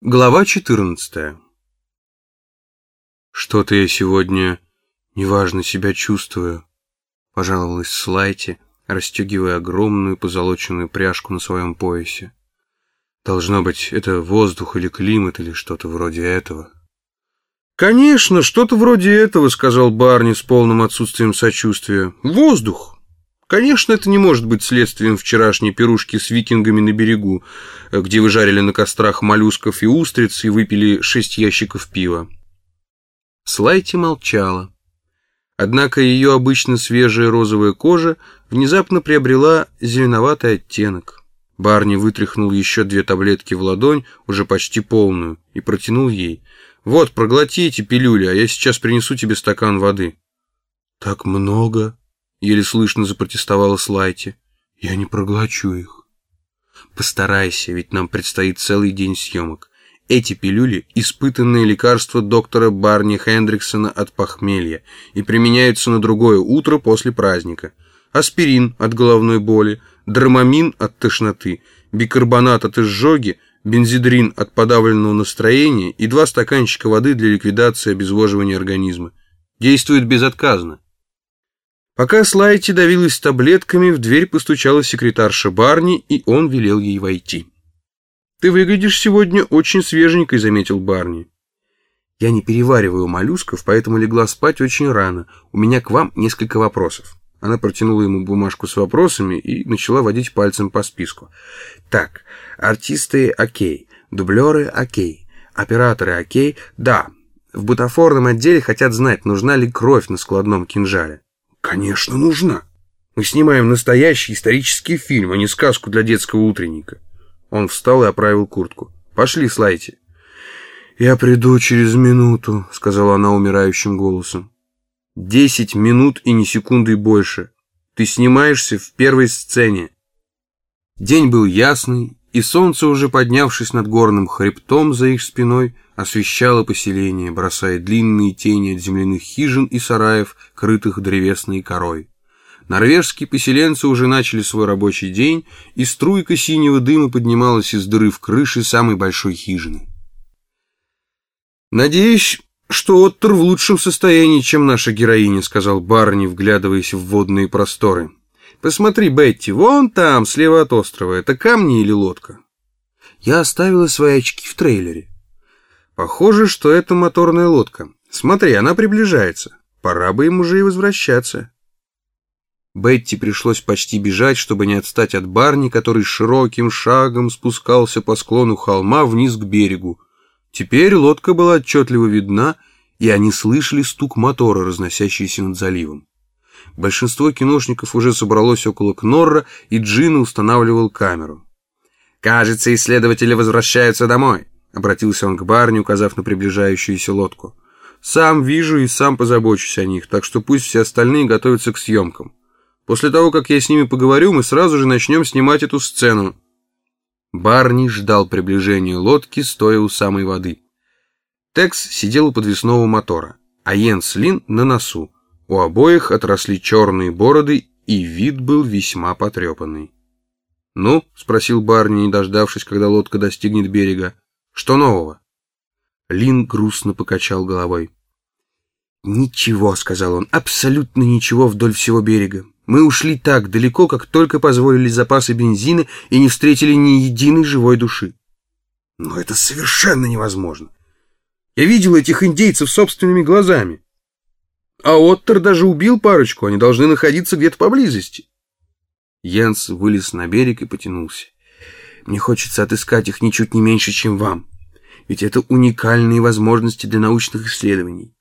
Глава 14 «Что-то я сегодня неважно себя чувствую», — пожаловалась Слайти, расстегивая огромную позолоченную пряжку на своем поясе. «Должно быть, это воздух или климат или что-то вроде этого». «Конечно, что-то вроде этого», — сказал Барни с полным отсутствием сочувствия. «Воздух». Конечно, это не может быть следствием вчерашней пирушки с викингами на берегу, где вы жарили на кострах моллюсков и устриц и выпили шесть ящиков пива. Слайти молчала. Однако ее обычно свежая розовая кожа внезапно приобрела зеленоватый оттенок. Барни вытряхнул еще две таблетки в ладонь, уже почти полную, и протянул ей. «Вот, проглоти эти пилюли, а я сейчас принесу тебе стакан воды». «Так много?» Еле слышно запротестовала Слайти. Я не проглочу их. Постарайся, ведь нам предстоит целый день съемок. Эти пилюли – испытанные лекарства доктора Барни Хендриксона от похмелья и применяются на другое утро после праздника. Аспирин от головной боли, драмамин от тошноты, бикарбонат от изжоги, бензидрин от подавленного настроения и два стаканчика воды для ликвидации обезвоживания организма. Действует безотказно. Пока Слайти давилась таблетками, в дверь постучала секретарша Барни, и он велел ей войти. «Ты выглядишь сегодня очень свеженькой», — заметил Барни. «Я не перевариваю моллюсков, поэтому легла спать очень рано. У меня к вам несколько вопросов». Она протянула ему бумажку с вопросами и начала водить пальцем по списку. «Так, артисты окей, дублеры окей, операторы окей, да. В бутафорном отделе хотят знать, нужна ли кровь на складном кинжале». Конечно, нужна. Мы снимаем настоящий исторический фильм, а не сказку для детского утренника. Он встал и оправил куртку. Пошли, слайте. Я приду через минуту, сказала она умирающим голосом. Десять минут и ни секунды больше. Ты снимаешься в первой сцене. День был ясный, и солнце, уже поднявшись над горным хребтом за их спиной, освещало поселение, бросая длинные тени от земляных хижин и сараев, крытых древесной корой. Норвежские поселенцы уже начали свой рабочий день, и струйка синего дыма поднималась из дыры в крыше самой большой хижины. «Надеюсь, что Оттер в лучшем состоянии, чем наша героиня», — сказал Барни, вглядываясь в водные просторы. Посмотри, Бетти, вон там, слева от острова. Это камни или лодка? Я оставила свои очки в трейлере. Похоже, что это моторная лодка. Смотри, она приближается. Пора бы им уже и возвращаться. Бетти пришлось почти бежать, чтобы не отстать от Барни, который широким шагом спускался по склону холма вниз к берегу. Теперь лодка была отчетливо видна, и они слышали стук мотора, разносящийся над заливом. Большинство киношников уже собралось около Кнорра, и Джина устанавливал камеру. «Кажется, исследователи возвращаются домой», — обратился он к Барни, указав на приближающуюся лодку. «Сам вижу и сам позабочусь о них, так что пусть все остальные готовятся к съемкам. После того, как я с ними поговорю, мы сразу же начнем снимать эту сцену». Барни ждал приближения лодки, стоя у самой воды. Текс сидел у подвесного мотора, а Йенс Лин на носу. У обоих отросли черные бороды, и вид был весьма потрепанный. «Ну?» — спросил Барни, не дождавшись, когда лодка достигнет берега. «Что нового?» Лин грустно покачал головой. «Ничего», — сказал он, — «абсолютно ничего вдоль всего берега. Мы ушли так далеко, как только позволили запасы бензина и не встретили ни единой живой души». «Но это совершенно невозможно. Я видел этих индейцев собственными глазами». А Оттер даже убил парочку, они должны находиться где-то поблизости. Янс вылез на берег и потянулся. Мне хочется отыскать их ничуть не меньше, чем вам. Ведь это уникальные возможности для научных исследований.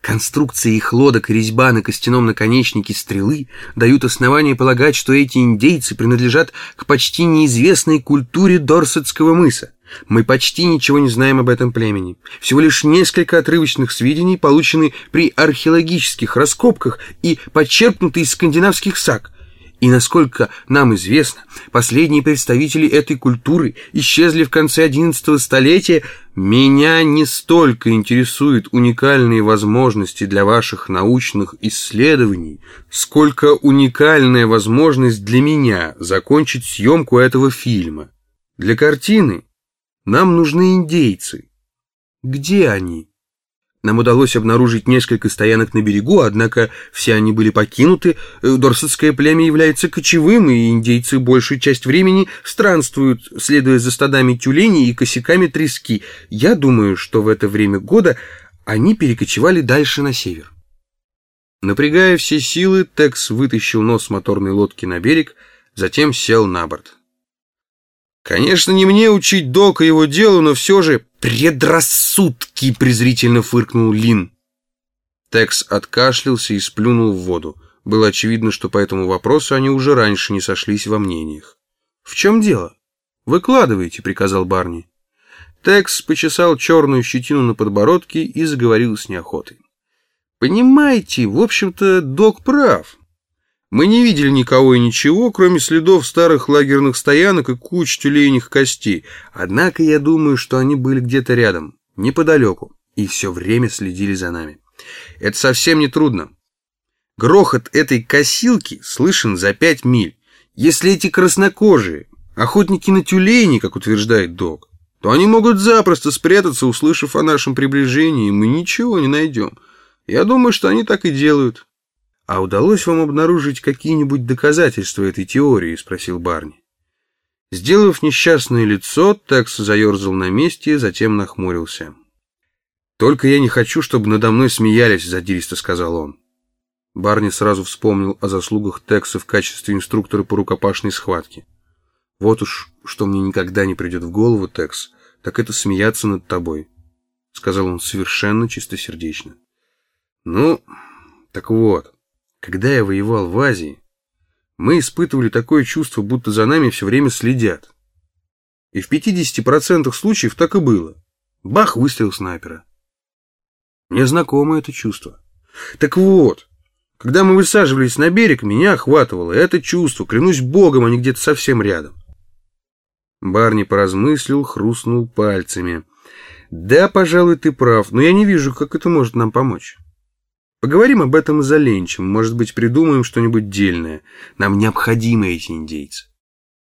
Конструкция их лодок и резьба на костяном наконечнике стрелы дают основание полагать, что эти индейцы принадлежат к почти неизвестной культуре Дорсетского мыса. Мы почти ничего не знаем об этом племени. Всего лишь несколько отрывочных сведений, полученные при археологических раскопках и подчеркнутые из скандинавских саг. И, насколько нам известно, последние представители этой культуры исчезли в конце XI столетия. Меня не столько интересуют уникальные возможности для ваших научных исследований, сколько уникальная возможность для меня закончить съемку этого фильма. Для картины Нам нужны индейцы. Где они? Нам удалось обнаружить несколько стоянок на берегу, однако все они были покинуты. Э, Дорсетское племя является кочевым, и индейцы большую часть времени странствуют, следуя за стадами тюленей и косяками трески. Я думаю, что в это время года они перекочевали дальше на север. Напрягая все силы, Текс вытащил нос моторной лодки на берег, затем сел на борт. Конечно, не мне учить Дока его делу, но все же предрассудки, презрительно фыркнул Лин. Текс откашлялся и сплюнул в воду. Было очевидно, что по этому вопросу они уже раньше не сошлись во мнениях. «В чем дело?» «Выкладывайте», — приказал Барни. Текс почесал черную щетину на подбородке и заговорил с неохотой. «Понимаете, в общем-то, док прав. Мы не видели никого и ничего, кроме следов старых лагерных стоянок и куч тюленях костей. Однако я думаю, что они были где-то рядом, неподалеку, и все время следили за нами. Это совсем не трудно. Грохот этой косилки слышен за пять миль. Если эти краснокожие, охотники на тюлени, как утверждает док, то они могут запросто спрятаться, услышав о нашем приближении, и мы ничего не найдем. Я думаю, что они так и делают. «А удалось вам обнаружить какие-нибудь доказательства этой теории?» — спросил Барни. Сделав несчастное лицо, Текс заерзал на месте, затем нахмурился. «Только я не хочу, чтобы надо мной смеялись», — задиристо сказал он. Барни сразу вспомнил о заслугах Текса в качестве инструктора по рукопашной схватке. «Вот уж что мне никогда не придет в голову, Текс, так это смеяться над тобой», — сказал он совершенно чистосердечно. «Ну, так вот». Когда я воевал в Азии, мы испытывали такое чувство, будто за нами все время следят. И в 50% случаев так и было. Бах, выстрел снайпера. Мне знакомо это чувство. Так вот, когда мы высаживались на берег, меня охватывало это чувство. Клянусь богом, они где-то совсем рядом. Барни поразмыслил, хрустнул пальцами. Да, пожалуй, ты прав, но я не вижу, как это может нам помочь. Поговорим об этом за ленчем, может быть, придумаем что-нибудь дельное. Нам необходимы эти индейцы.